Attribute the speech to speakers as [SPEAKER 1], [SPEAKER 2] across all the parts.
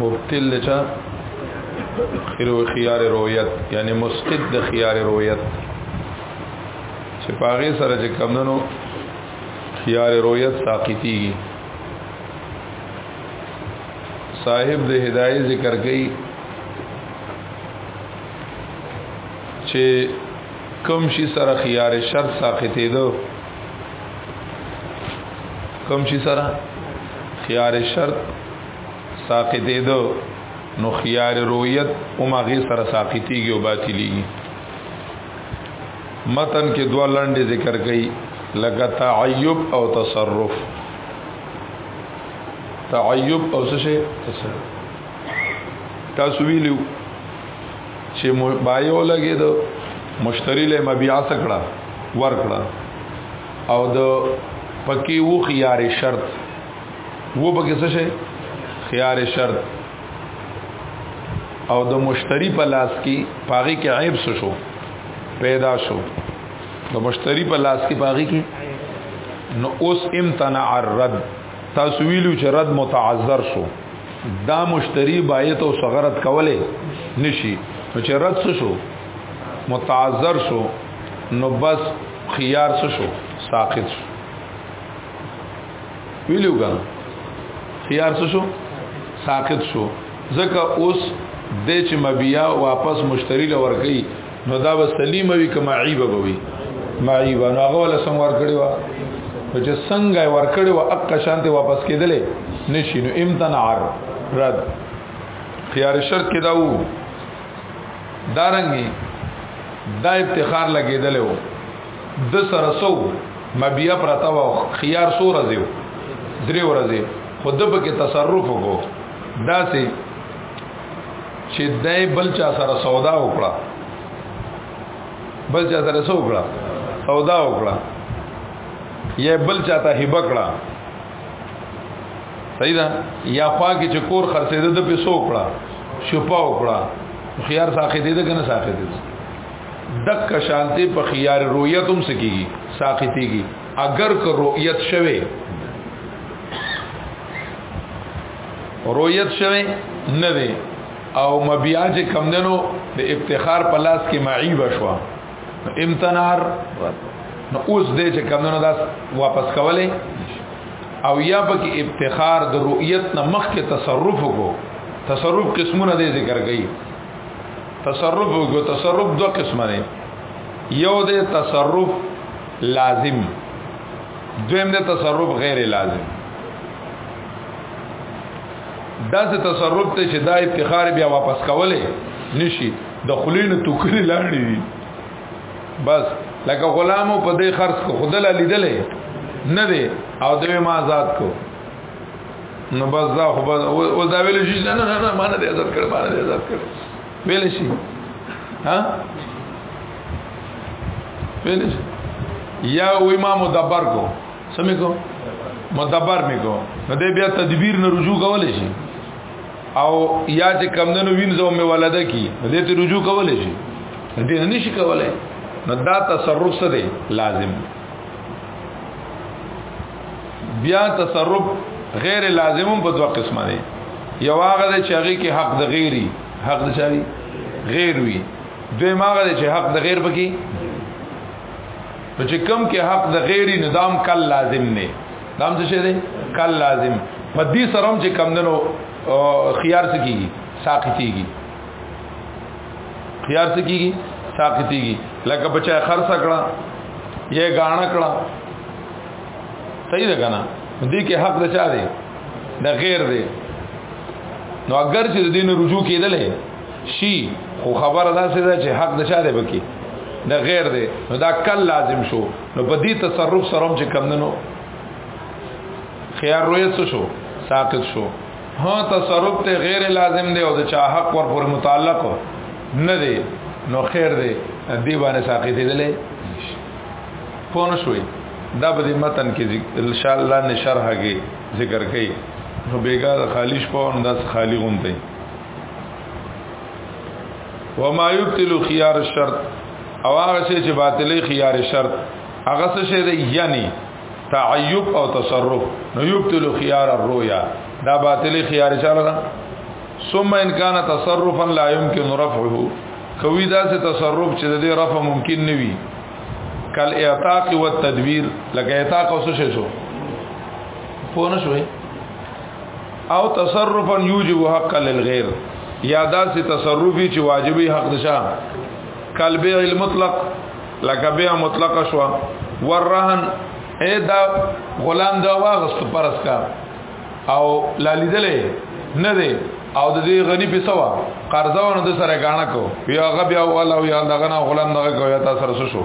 [SPEAKER 1] مبتل لچا خیر و خيار رویت یعنی مسقط د خيار رویت چې پاغه سره چې کمندنو خيار رویت ساقطيږي صاحب د هدايه ذکر کوي چې کم شي سره خيار شرط ساقطې دو کم شي سره خيار شرط ساقطې دو نو خيار رویت او ماغه سره ساقطيږي او باطليږي متن کې دوه لنډې ذکر کړي لکه تعیب او تصرف تعیب او څه شي تصرف تاسو ویلو چې بایو لګي دو مشتری له مبيع سکړه ورکړه او د پکی وو خيار شرط وو پکې څه شي خيار شرط او د مشتری په لاس کې پاغي کې عیب څه شو پیدا شو د مشتری په لاس کې پاغي کې نو اوس امتنع الرد تاسو ویلو چې رد متعذر شو دا مشتری باید او صغرت کوله نشي نو چې رد شو متعذر شو نو بس خيار شو ساقط شو ویلو ګان خيار شو ساقط شو ځکه اوس د چې مبیا واپس مشتری لور کوي نو دا به سلیم وي که معیب به وي معیب نو هغه ولا سم ور کړی و نو چې څنګه ور کړی و اق شانته واپس کېدلې نشي نو امتنع رد خيار شرط کې داو دارنګي دا افتخار لګېدلې و د سره سو مبیا پرتا و خيار سو راځي درې ورځې خود په کې تصرف وکړو دا سي چې دای بل چا سره سودا وکړه بل چا سره سودا وکړه سودا وکړه یا بل چا ته هبه کړه صحیح ده یا خوا کې چې کور خرڅېده د پیسو وکړه شپه وکړه خيار ساخې دې ده کنه ساخې دې دک شانتی په خيار رؤیت هم سکیږي ساقتيږي اگر که رؤیت شوه رویت شوی نه دی او مبیا چې کم دنو د افتخار په لاس کې معیب شو امتنار نو اوس دې چې کم دنو داس واپس کولې او یا په کې افتخار د رؤیت نه مخ کې تصرف کو تصرف قسمونه دې ذکر کړي تصرف کو تصرف دو قسمه دي یو دې تصرف لازم دویم دې تصرف غیر لازم دا څه تصرف ته چې دا افتخار بیا واپس کوله نشي د خلین توکل لاندې دي بس لکه غلامو په دې خرڅ کو خدل لیدلې نه دی او دوی ما آزاد کو نو بس دا خو بس او دا ویل شي نه نه نه ما نه آزاد کړ ما نه آزاد کړ ویل شي ها ویل شي یا وې ما مدبر کو سمې کو مدبر مې کو نو دې بیا تدبیر نه رجوع کولای شي او یا چې کمندنو وینځو مې ولده کی دې ته رجوع کولای شي دې نه نشي کولای نو دا تصرف څه دی لازم بیا تصرف غیر لازم په دوه قسمه دی یو هغه دی چې هغه کې حق د غیری حق د چاري غیر وی دوی ماغه دی چې حق د غیر پکې نو چې کم کې حق د غیری نظام کل لازم نه دام څه شه دی کل لازم په دې سره چې کم دنو خيار څه کیږي ساقطيږي خيار څه کیږي ساقطيږي لکه بچا خرڅ کړه یې غاڼه کړه صحیح ده کنه دې کې حق د چا دی د غیر دی نو اگر چې د دین رجوع کېدلې شي خو خبره دا سي ده چې حق د چاره بکی د غیر دی نو دا کل لازم شو نو په دې تصرف سره هم چې کم نه نو خيار رویت شو ساقط شو ها تصرف ته غیر لازم دی او د چا حق ور پر متعلق نه دی نو خیر دی دی باندې ساقط دی لې پون شوي دا به متن کې ان شاء الله نشرحږي ذکر کړي نو بیګا خالی شپه او داس خالی غونډه وما يبتل خيار الشرط او هغه شی چې باطلې خيار شرط هغه څه شی دی یعنی تعیب او تصرف نو یبتل خيار الرؤيا دا باطلې خيار چاله ده ثم ان كان تصرفا لا يمكن رفعه کوي دا څه تصرف چې د دې رفع ممکن نه وي کل اعتاق و تدبیر لکه اعتاق او څه شو پونه شوې او تصرفا یوجب حق للغیر یا داسې تصرفي چې واجبي حق نشه قلب المطلق لکه بیا مطلق شو ورهن اے دا غلام دا واغست پرس کا او لالیدلې نه دی او د دې غنی په سوا قرضه ونه د سره غاڼه کو یا غبیا ولا یا دغه غلام دغه کو یا تاسو سره شو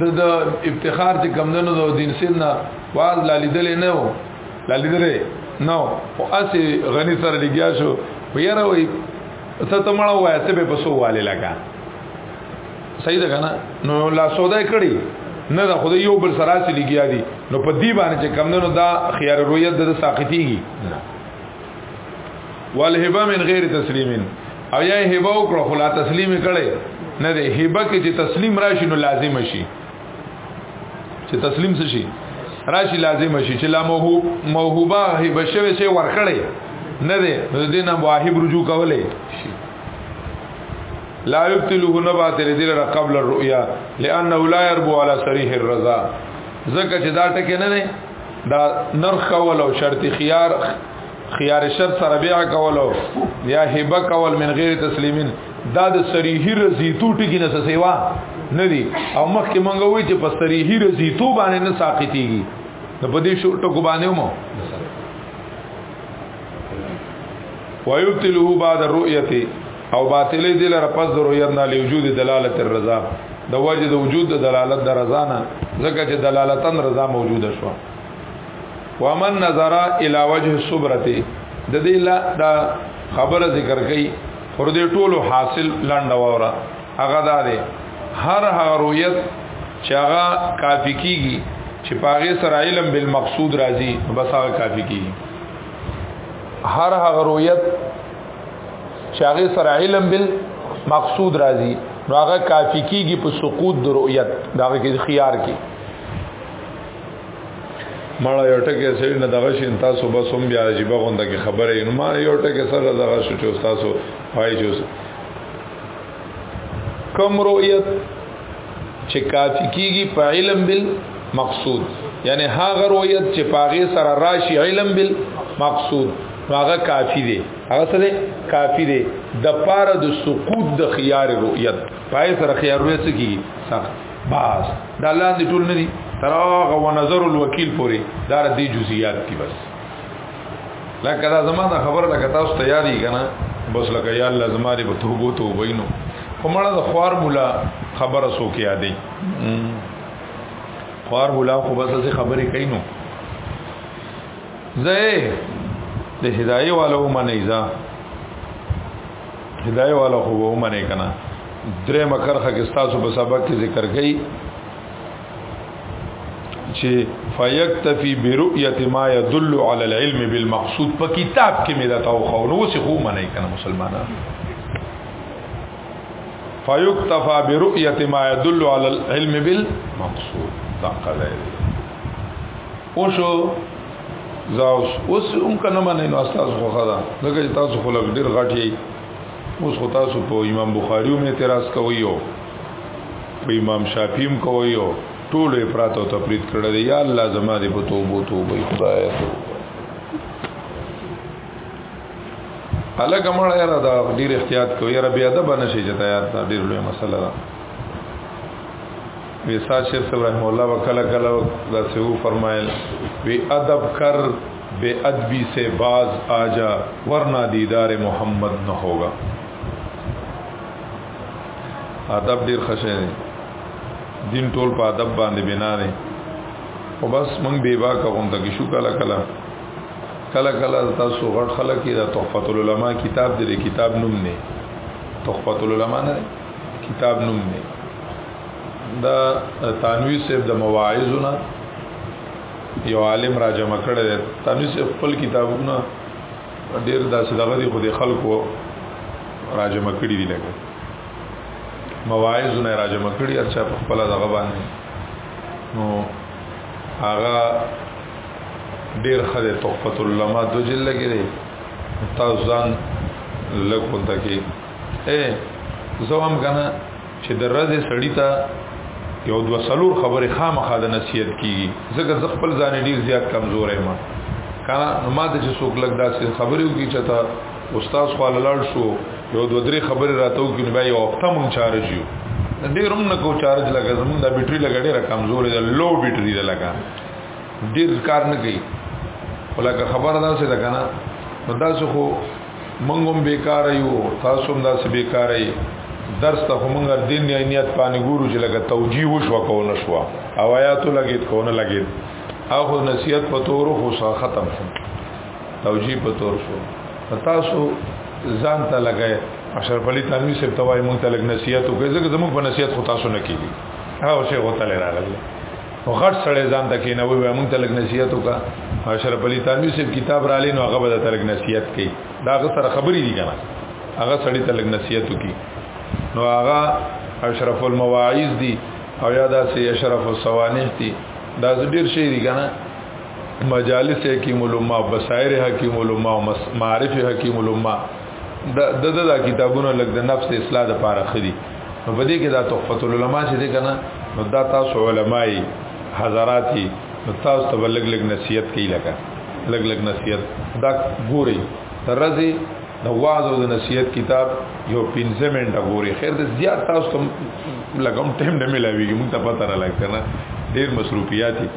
[SPEAKER 1] د د افتخار چې کمندونو د دین سین نه واز لا لیدل نه وو لا لیدل نه او اسی غنی سره لګیا شو ویره وی ته ته مړ وای ته به پسو والے لگا صحیح ده کنه نو لا سودا کړی نه دا خدای یو بل سره سلی گیا دي نو په دی باندې چې کمندونو دا خيار رویت د ساقتيږي والهبه من غیر تسلیم او یا هبه وکړه خو لا تسلیم کړي نه دی هبه کې چې تسلیم راشي نو لازم شي چې تسلیم څه شي راشي لازم شي چې لا موهوب موهوبه هبه شوی چې ورکړي نه دی نو دینه واهب رجوع کولای شي لا يبتله نبات لذيل قبل الرؤيا لانه لا يربو على صريح الرضا زکه چې دا ټکه نه نه دا نرخ کول او شرط خيار خيار شرط سره بيع کول او یا هبه کول من غیر تسلیمین دا د صریحی رزیتو ټکی نه سیوا نه دی او مخکې مونږ وی چې په صریحی رزیتو باندې نه ساقطیږي نو په دې شو ټکو باندې مو ويبتله بعد الرؤيه او باطلې دي لره پس ضرورت نه لوجود دلالت الرضا د وجه د وجود د دلالت د رضا نه ځکه چې دلالتن رضا موجوده شو ومن نظر الى وجه الصبرته د دې لا د خبره ذکر کړي پر دې ټولو حاصل لاند وره هغه دا دی هر هغه رؤیت چې هغه کافی کیږي چې پاغه سره علم بالمقصود راځي بس هغه کافی کیږي هر هغه رؤیت چې هغه سره علم بل مقصود راځي نو هغه کافی کیږي په سقوط د رؤیت دا کې خيار کې مړه یو ټکی سړي نه دغه شین تاسو به سم بیا عجیب غونډه کې خبره یې نو ما یو ټکی سره دغه شټو تاسو وایي چې کم رؤیت چې کافی کیږي په علم بل مقصود یعنی هغه رؤیت چې پاغه سره راشي علم بل مقصود هغه کافی دی هغه سره کافی دی د پاره د سقوط د خيار رؤیت پای سره خيار رؤیت کیږي صح باس دا لاندې ټول نه دي تراغه و نظر الوکیل پوری دا د جزئیات کی بس لکه دا زما دا خبره لکه تاسو ته یادی کنه بس لکه یا الله زما دې په توبو ته وبینو په مړه د خوار مولا خبره سو کې یادې خوار مولا خو بس څه خبرې کوي نو زه د هدايه والو منې ځا هدايه والو خو ومنې کنه درې مکرخه کې تاسو په سبق کې ذکر کړي چې فیکتفی برؤیت ما يدل علی العلم بالمقصود په کتاب کې مې دا تاو خو نو څه خو منای کنه مسلمانان فیکتفا برؤیت ما يدل علی العلم بالمقصود دا قضیه او شو زاوس اوس هم کنه منې نو استاد خو خدا دغه تاسو خلک ډیر غټي اوس خو تاسو په امام بخاری هم اعتراض کوي په امام شافعی هم کوي او ټول افراط او تفرید کړی دی یا الله زما دې په توبو توبې خدای ته الګ مړ یاره دا ډیر احتیاط کوي یاره بیا ادب نشي چې تیار تا ډیر لوی مسله ده ویسا شیخ صاحب رحم الله وکلا کلا دا سیو فرمایل وی ادب کر بے ادبی سے باز آجا ورنہ دیدار محمد نہ ہوگا ادب ډیر خشه دی دین ټول په ادب باندې بنا دی او بس موږ بے باکه غون ته کې شو کله کله کله کله تاسو غټ خلک کې د تحفۃ العلماء کتاب دی کتاب نوم نه تحفۃ العلماء نه کتاب نوم نه دا تنوی صاحب د مواعظونه یو عالم را جمع کړی دی تنوی صاحب خپل کتابونه ډیر داسې دغه دی خو د خلکو راجمه کړي دي لګي مواعظ نه راجمه کړي ارچا په خپل دغه باندې نو هغه ډیر خده تحفت العلماء دو جل لګي دي تاسو ځان لګون تکي اے زوام کنه چې د ورځې سړی ته یو دو سلور خبره خامخا د نصیحت کیږي ځکه زه خپل ځان ډیر زیات کمزور یم کنه نو ما ته چې څوک لګ داسې خبرې وکړي چې تا استاد خو لاړ شو یو دو درې خبرې راته وکړي نو بیا یو هفته مونږ چارج یو ډیر هم نه کو چارج لګا زمونږ د بیټری لګا ډیره کمزور ده لو بیټری ده لګا ډیر کار نه کوي ولکه خبر ده څه ده کنه نو دا څه خو منګم بیکار یو تاسو هم داسې بیکار یې درس ته همغه دین نه نیت پانی ګورو چې لګه توجیه وشو کو نه شو او آیات لګید کو نه لګید اخو نصیحت په تور خو سا ختم شو توجیه په تور شو تاسو ځان ته لګای اشرف علی تنوی صاحب توای مونږ ته لګ نصیحت وکړي ځکه زموږ په نصیحت خو تاسو نه کیږي هغه شی غوته لراغلی او غټ سړی ځان ته کینه وي موږ ته لګ نصیحت وکا اشرف علي تنوي صاحب کتاب را لینو هغه به ته لګ نصیحت کوي دا هغه سره خبرې دي کنه هغه سړی ته لګ نصیحت وکي نو هغه اشرف المواعظ دي او یا دا سي اشرف السوانح دي دا ډیر شي دي کنه مجالس حکیم الامه بصائر حکیم الامه معارف حکیم الامه د د د کتابونو لګ د نفس اصلاح د پاره خري نو بده کې دا تحفت العلماء چې دې کنه نو دا تاسو علماي حضراتي نو تاسو ته لګ لګ نصيحت کوي لکه لګ لګ نصيحت دا ګوري ترځي د واعظ او د نصيحت کتاب یو پنځه منټه ګوري خیر د زیات تاسو ته لګم ټیم نه ملاويږي موږ ته پته را لګ کنه ډیر مصروفیاتي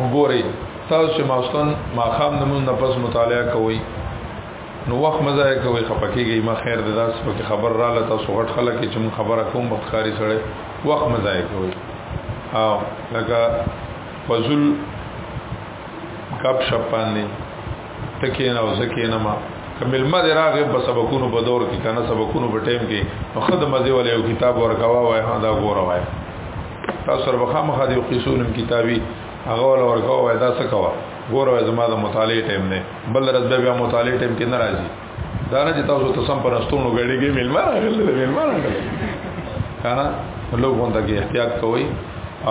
[SPEAKER 1] وګورئ تاسو چې ماستون ماخام نمون نه پس مطالعه کوئ نو وخت مزه کوي خپکیږي ما خیر د داس په خبر را لته تاسو غټ خلک چې مون خبره کوم بخاری سره وخت مزه کوي او لکه فزل کب شپانه تکین او زکین ما کمل ما دی راغه په سبقونو په دور کې کنه سبقونو په ټیم کې مخد مزه ولې یو کتاب ورکوا وای ها دا ګوره وای تاسو سره بخا مخه دی قصول کتابي هغه ول ورکوا وای دا څه کوا ګوره وای زما د مطالعه ټیم نه بل رد بیا مطالعه ټیم کې ناراضي دا نه چې تاسو ته سم پرستونو غړيږي مل ما راغله مل ما راغله کنه لوګون ته احتیاط کوئ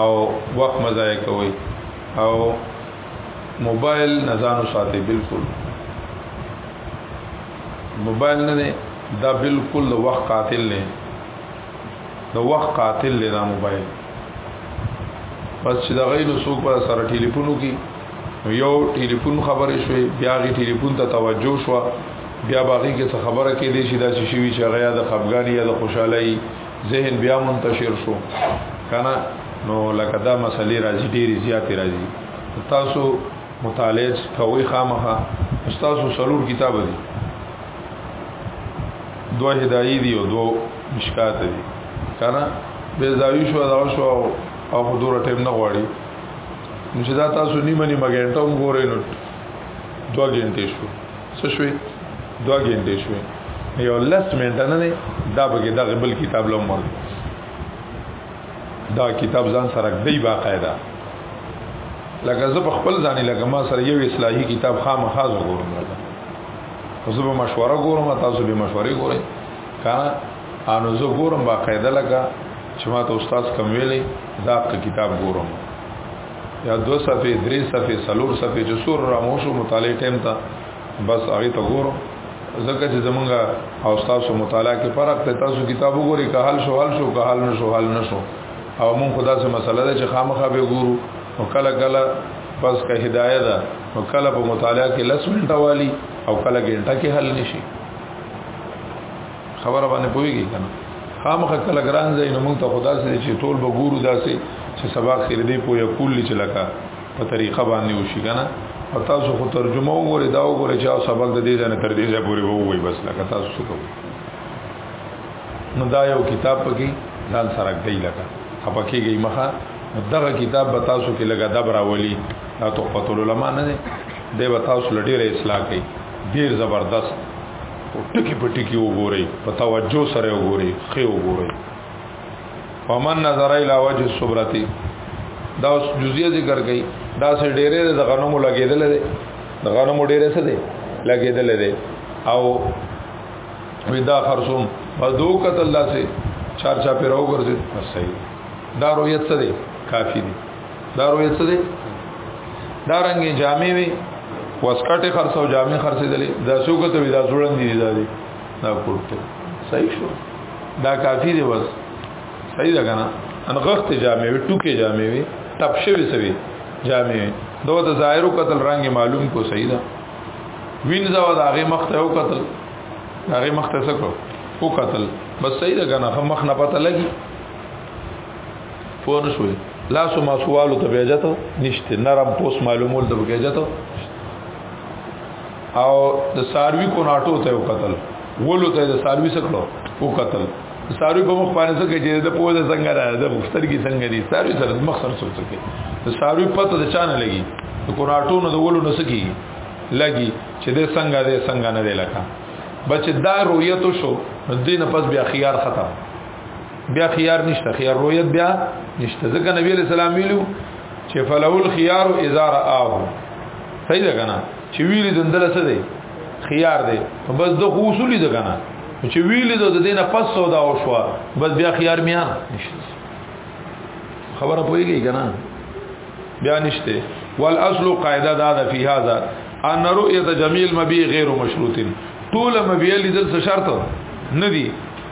[SPEAKER 1] او وخت مزای کوئ او موبایل نه ځان وساتي بالکل موبایل نه دی دا بالکل د وخت قاتل دی د وخت قاتل دی دا موبایل پس چې دا غي نو څوک پر سره ټلیفونو کې یو ټلیفون خبرې شوې بیا غي ټلیفون ته توجه شو بیا باغی کې څه خبره کې دي چې دا چې شي چې غیا د خپګان یا د خوشحالي ذهن بیا منتشر شو کنه نو لکه دا مسلې راځي ډېری زیاتې راځي تاسو مطالعه کوي خامخه استاد سلور کتاب دي دو هدايي دي او دو مشکات دي کنه به زاوی شو دا شو او حضور ټیم نه غواړي چې دا تاسو نیمه نیمه غنټه وګورئ نو دوه غنټې شو څه شوي دوه ګنټې شوي یو لس منټه نه دا به دا بل کتاب لوم ورته دا کتاب ځان سره دی باقاعده لکه زه په خپل ځانې لکه ما سره یو اصلاحي کتاب خامخا وګورم زه به مشوره ګورم تاسو به مشورې ګورئ کنه انو زه ګورم باقاعده لکه چې ما ته استاد کوم ویلې دا کتاب ګورم یا دو صفحه درې صفحه څلور صفحه چې سور را مو شو مطالعه ټیم ته بس هغه ته ګورو ځکه چې زمونږه او تاسو مطالعه کې فرق ته تاسو کتاب وګورئ که حل شو حل شو که حل نشو حل نشو او مون خدا سره مسله ده چې خامخا به ګورو او کله کله پس که هدايه ده او کله په مطالعه کې لس منټه والی او کله ګنټه کې حل نشي خبره باندې پويږي کنه خامخه کله ګران ځای نو موږ ته خدا سره چې ټول به ګورو داسې چې سبا خیر دې پوي کول چې لکه په طریقه باندې وشي کنه او تاسو خو ترجمه وګورئ دا وګورئ چې تاسو سبق د دې ځنه تر دې ځای پورې وګورئ بس لکه تاسو څه کوئ نو دا یو کتاب پکې ځان سره دی لکه هپا کېږي مخه دغه کتاب به تاسو کې لګا دبر اولی دا تحفۃ العلماء نه دی به تاسو لډیره اصلاح کوي ډیر زبردست او ټکی په ټکی وګورئ په توجه سره وګورئ خې وګورئ ومن نظر الى وجه الصبرتي دا اوس جزئیه ذکر کړي دا سه ډېرې د غنمو لګېدل دي د غنمو ډېرې څه دي لګېدل دي او ودا خرصوم په دو قتل داسې چار چا پیرو ګرځي صحیح دا رؤیت څه دي کافی دي دا رویل څه دی دا رنګ جامې وي وسکټه خرڅو جامې خرڅې دلې دا څوک ته وی دا جوړن دي دا دي دا کوټه صحیح شو دا کافی دی بس صحیح ده کنه ان غخت جامې وي ټوکې جامې وي تپ شوی سوي جامې دوه د ظاهرو قتل رنگ معلوم کو صحیح ده وینځه و داغه مخ ته او قتل هغه مخ ته سکو او قتل بس صحیح ده کنه هم مخ نه پته لګي پوه نه شوي لاسو ما سوالو ته بیجت نشته نرم پوس معلومول ته بیجت او د ساروی کو ناټو ته وکتل ولو ته د ساروی سکلو وکتل ساروی په مخ باندې څه چې د پوز څنګه را د مفتر کی څنګه دي ساروی سره مخ سره څه کوي د ساروی پته د چانه لګي د کو ناټو نو د ولو نسکی لګي چې د څنګه د څنګه نه دی لکه بچ دا رؤیت شو دینه پس بیا خيار ختم بیا خيار نشته خيار رویت بیا نشته ځکه نبی علیہ السلام ویلو چې فلول خيار اذا راه صحیح ده کنه چې ویلې دندل څه دی خيار دی بس د اصولي ده کنه چې ویلې د دینه پس سودا او شو بس بیا خيار میان نشته خبره پويږي کنه بیا نشته والاصل قاعده دا ده فی هذا ان رؤيه جميل مبي غیر مشروط ټول مبي لیدل څه شرط نه دي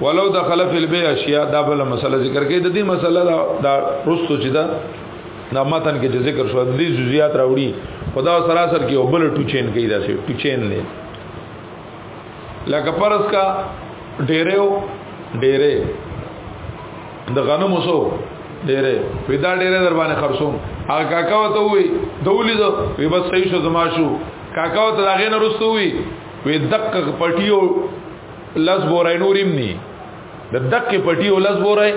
[SPEAKER 1] ولو دخل فی البیع اشیاء دا بل مسله ذکر کړي د دې مسله دا, دا رستو چې دا دا متن کې ذکر شو د دې جزئیات راوړي خدا سراسر کې وبل ټو چین کې دا شی ټو چین نه لکه پرس کا ډیرو ډیره د غنم وسو ډیره پیدا ډیره در باندې خرصوم هغه کاکا وته وي دولی دو وی بس صحیح شو زما شو کاکا وته هغه نه رسو وي وی دقق پټیو لس بورای نوریم نی د دقه پټي او لس بورای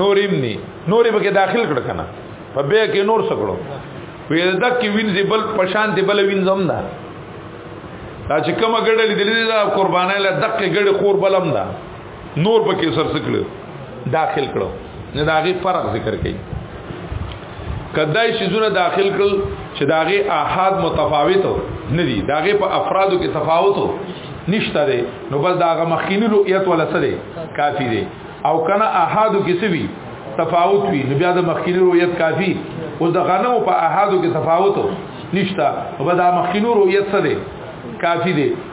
[SPEAKER 1] نوریم نی نورې به داخل کړ کنه په بیا کې نور سکړو وی د دقه وینځي بل پشان دی بل وینځم نه دا چې کومه ګډه لیدلې دا قربانای له دقه ګډه قربلم ده نور پکې سر سکړو داخل کړو نه داغي فرق ذکر کړي کدای شي زونه داخل کړل چې داغي احاد متفاوت نه دي داغي په افرادو کې تفاوت نشته دي نو بس داغه مخکینی رؤیت ولا څه دي کافی دي او کنه احادو کې څه وي تفاوت وي نو بیا د مخکینی رؤیت کافی اوس د غنمو په احادو کې تفاوت نشته او بس د مخکینی رؤیت څه دي کافی دي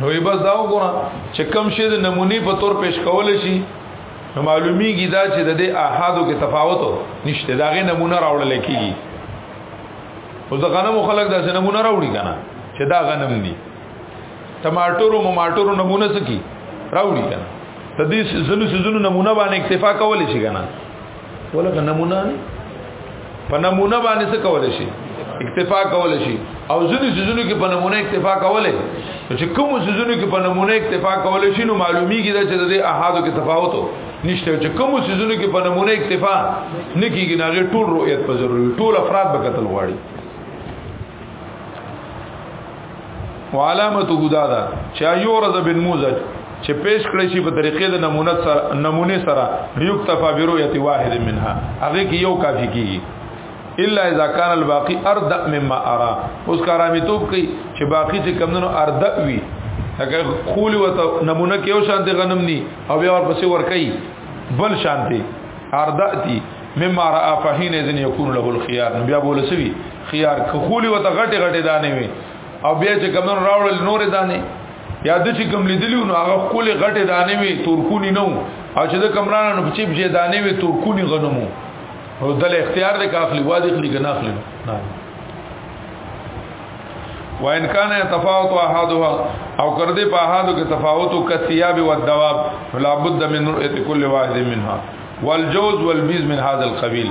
[SPEAKER 1] نو یې بس دا وګوره چې کم شی د نمونی په تور پیش کول شي نو معلومیږي دا چې د دې احادو کې تفاوت نشته دا غي نمونه راوړل کیږي او د غنمو خلک دا څه نمونه راوړي کنه چې دا غنم دي ټماټورو مماټورو نمونه سکی راوړي کنه د دې زلو سيزونو نمونه باندې اکتفا کول شي کنه ولکه نمونه نه په نمونه باندې څه کول شي اکتفا کول شي او ځینې سيزونو کې په نمونه اکتفا کول شي چې کوم سيزونو کې په نمونه اکتفا کول شي نو معلومیږي دا چې د احادو کې تفاوت نشته چې کوم سيزونو کې په نمونه اکتفا نه کیږي نه ټول رؤیت په ضروري ټول افراد به قتل غواړي وعلامته دا ده چې یورز بن موزج چې پیش کړی شي په طریقې د نمونه سره نمونه سره یو تفا برؤیت واحد منها هغه کې یو کافی کیږي الا اذا كان الباقي ارد مما ارى اوس کارامي توپ کوي چې باقی چې کمندونو ارد وي هغه خول وته نمونه کې یو شانته غنم ني او بیا ورپسې ور کوي بل شانته ارداتی مما را فحین اذن یکون له الخيار بیا بوله سوي خيار خولي وته غټي غټي دانه وي او بیا چې کمن راوړل نور دانه یا د چې کم لیدلیو نو هغه خولي غټي دانه وي تورکونی نو او چې د کمرانو نو چې بجې دانه وي تورکونی غنمو او دل اختیار دې کاخلی وادي خلی کنه اخلي نه وان کان تفاوت احدها او کر دې په احادو کې تفاوت او کثياب او الدواب فلا بد من رؤيه كل واحد منها والجوز والبيز من هذا القبيل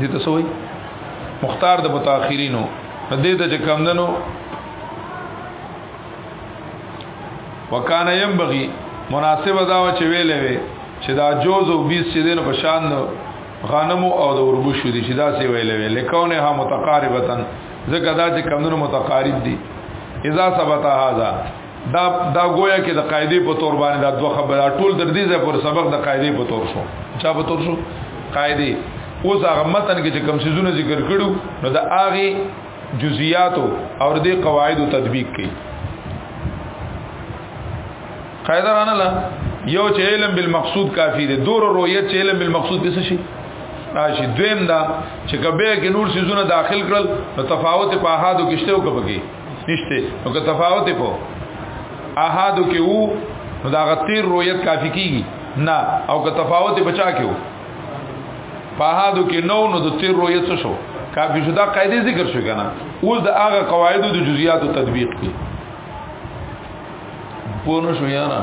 [SPEAKER 1] دي ته سوې مختار د متأخرینو دې ته چې کم دنو وکانه ينبغي مناسب دا و چې ویلې وي چې دا جوز او 20 چې دین په شان غنمو او د اوربو شو دي چې دا سی ویلې وي لکونه ها متقاربتن ځکه دا چې کمونو متقارب دي اذا ثبت هذا دا دا گویا کې د قاعده په تور باندې دا دوه خبره ټول در دې ځای پر سبق د قاعده په تور شو چا په تور شو قاعده اوس هغه متن کې چې کوم سيزونه ذکر کړو نو د هغه جزئیات او د قواعد تطبیق کړي قاعده رانه لا یو چې علم بالمقصود کافی دی دور رویت چې علم بالمقصود به څه شي راشي دویم دا چې کبه کې نور سيزونه داخل کړل نو تفاوت په احادو کې شته او کبه کې نشته نو که تفاوت کو احادو کې وو نو دا غتیر رویت کافی کیږي نه او که تفاوت بچا کېو په احادو کې نو نو د تیر رویت شو کافی شو دا قاعده ذکر شو کنه اوس د هغه قواعد د جزئیات تطبیق کی پونه شو یاره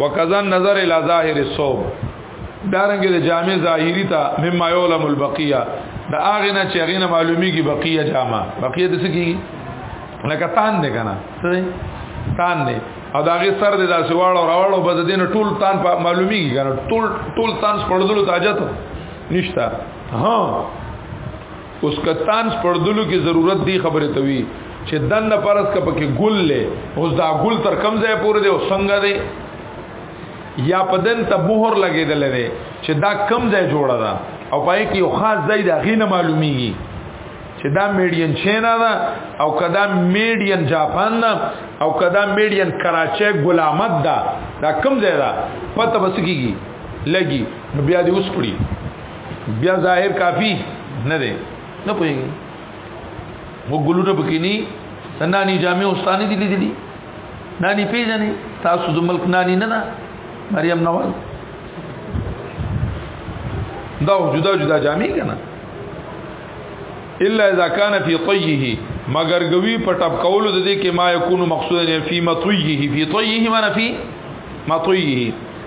[SPEAKER 1] وکذا نظر الى ظاهر الصوب دارنګ د جامع ظاهری ته مما یعلم البقیه دا هغه نه چې هغه نه معلومی کی بقیه جامع بقیه د څه کی لکه تان نه کنه تان نه او داغه سر د داسې واړو راوړو بد دین ټول تان په معلومی کی کنه ټول ټول تان سپړدلو تاجت نشتا ها اوس کتان سپړدلو کې ضرورت دی خبره توي چې دن نه پرس کا پکې ګل لې اوس دا ګل تر کم ځای پورې دی او څنګه دی یا پدن ته مهر لګیدل دی چې دا کم ځای جوړه ده او پای کې یو خاص ځای دا غینه معلومیږي چې دا میډین چینا ده او کدا میډین جاپان ده او کدا میډین کراچۍ غلامت ده دا کم ځای ده پته بسکیږي لګي نو بیا دې اوس پړي بیا ظاهر کافی نه دی نه پوهیږي مو ګلونه بکینی سنانی جامع استانی دي لیدلی نانی پیژنې تاسو د ملک نانی نه نه مریم نواز دا جدا جدا جامع کنه الا اذا كان في طيه مگر غوي په ټپ کول د دې کې ما يكون مقصود نه في مطيه في طيه ما في مطيه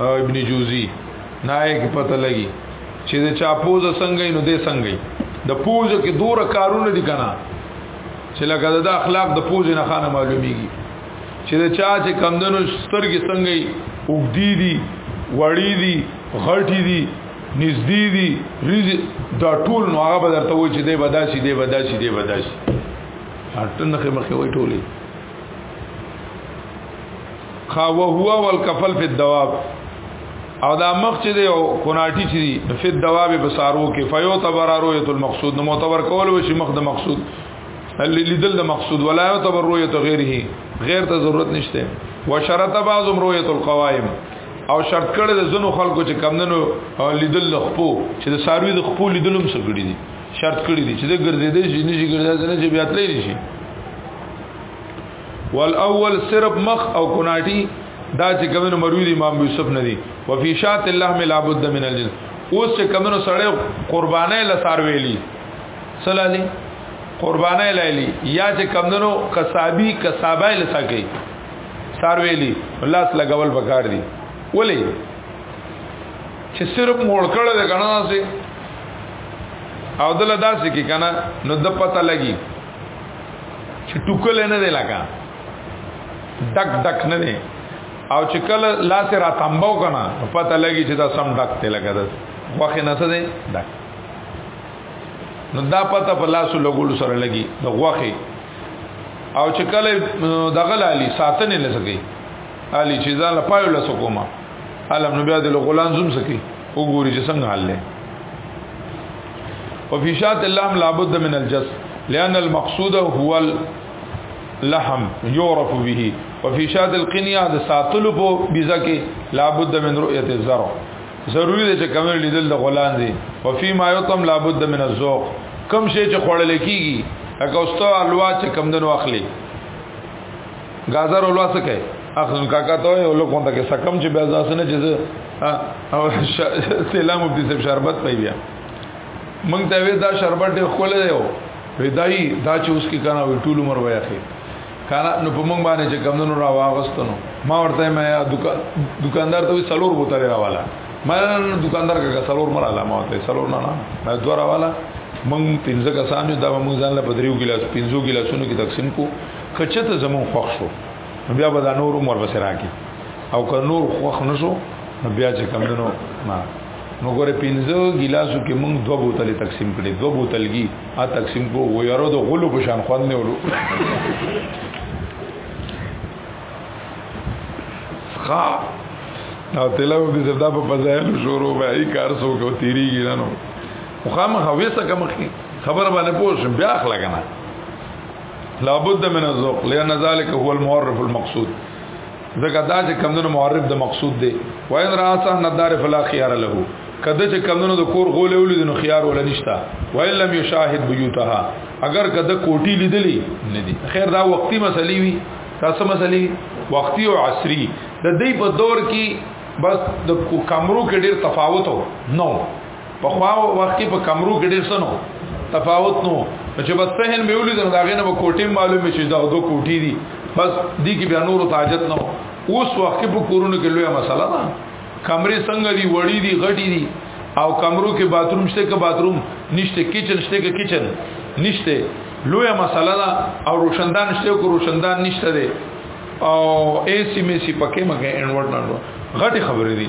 [SPEAKER 1] او ابن جوزی نه یې پته لګي چې د چا پوز څنګه نو دې څنګه د پوز کې دوره کارونه دي کنه چې لکه د اخلاق د پوز نه خانه معلومیږي چې د چا چې کمندونو سترګې څنګه وګدي دي وړي دي غټي دي نږدې دي ریز دا ټول نو هغه به درته وای چې دی بداسي دی بداسي دی بداسي اټنخه مخه وای ټولې خا وهو والکفل فی الدواب او دا مخ چې دی او کوناټی چې دی فی الدواب بصارو کې فیو تبرارو یت المقصود نو معتبر کول وشي مخ د مقصود لیدل د مقصود ولا یو تبرو یت غیره غیر ته ضرورت نشته وشرط بعضم رؤیت القوائم او شرط کړی د زنو خلکو چې کمندنو لیدل د خپو چې د ساروی د خپو لیدلم څه کړی دي شرط کړی دي چې د ګرځېدې شي نشي ګرځېدې چې بیا تللی شي والاول صرف مخ او کناټي دا چې کمنو مروی دی امام یوسف نه دی وفي شات الله ملا بد من الجنس اوس چې کمنو سړی قربانې لسار ویلی سلالی قربانې لایلی یا چې کمنو قصابی قصابای لساکې سار ویلی الله تعالی غول پکار دی ولی چې صرف موړ کړه د غنا سي او دل داسې کې کنه نو د پته لګي چې ټوکل نه دی لګا ډک ډک نه دی او چې کله لاس را تنبو کنه پته لګي چې دا سم ډک ته لګا ده واخې نه څه دی ډک نو دا پته په لاسو لګول سره لګي د غوخه او چې کله دغه لالی ساتنه لسګي علي چې ځان لپاره لسو کومه علم نو بیا د غلان زوم سکی وګوري چې څنګه حل لې وفي شات اللحم لابد من الجس لأن المقصود هو اللحم يعرف به وفي شات القنية د ساتلو په بيزه کې لابد من رؤية الزرع ضروری دی چې کمر لیدل د غلان دی وفي ما يطم لابد من الذوق کم شي چې خوړل کیږي هغه اوسته الوا چې کم دنو اخلي غازر ولوا څه کوي اخر کاکا ته یو لوک مونږ ته سکم چې بیا ځاسه نه چې او سلام عبد صاحب شربت پي بیا مونږ ته وی دا شربت ډېر خول دی او ودای دا چې اوس کې کنه وی ټول عمر وای اخی کنه نو په مونږ باندې چې کمونو را واغستنو ما ورته ما دکاندار ته سلور بوتل راواله ما دکاندار کا سلور مراله ما ته سلور نه نه ما دوه راواله مونږ پنځه کسانو دا مونږ ځان له بدریو ګلاس پنځو ګلاسونو کې تقسیم کو که چته زمون خوښ شو نو بیا به دا نور عمر بس راکی او که نور خوښ نشو نو بیا چې کم دنو ما نو ګوره پینځه ګلاسو کې مونږ دوه بوتلې تقسیم کړې دوه بوتلګي ا تقسیم کو و یارو د غلو په شان خوند نه ولو ښا او تلاو دې زړه په فضایل شروع به ای کار سو کو تیری ګرانو خو خامخ وېسه کمخې خبر باندې پوه شم بیا اخلا کنه لابد من الذوق لان ذلك هو المعرف المقصود ځکه دا چې کمونو معرف د مقصود دی وین راسه ندار فلا خيار له کده چې کمونو د کور غولې ولې نو خيار ولا نشتا ویل لم يشاهد بيوتها اگر کده کوټي لیدلی نه دي خیر دا وقتی مسلې وي تاسو مسلې وقتی او عصري د دې په دور کې بس د کمرو کې ډېر تفاوت نو په خوا وخت کې په کمرو کې ډیر سنو تفاوت نو چې بس سهن به ولید نو داغه نه به کوټي معلومه شي دا دوه کوټي دي بس دي کې بیا نور تاجت نو اوس وخت کې په کورونو کې لویه مسله ده کمرې څنګه دي وړي دي غټي دي او کمرو کې باتروم شته که باتروم نشته کچن شته که کچن نشته لویه مسله ده او روشندان شته که روشندان نشته ده او ای سی می سی پکې مګه انورټ نه غټي خبرې دي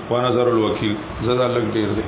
[SPEAKER 1] ونظر الوکیل زدا لګ ډیر دی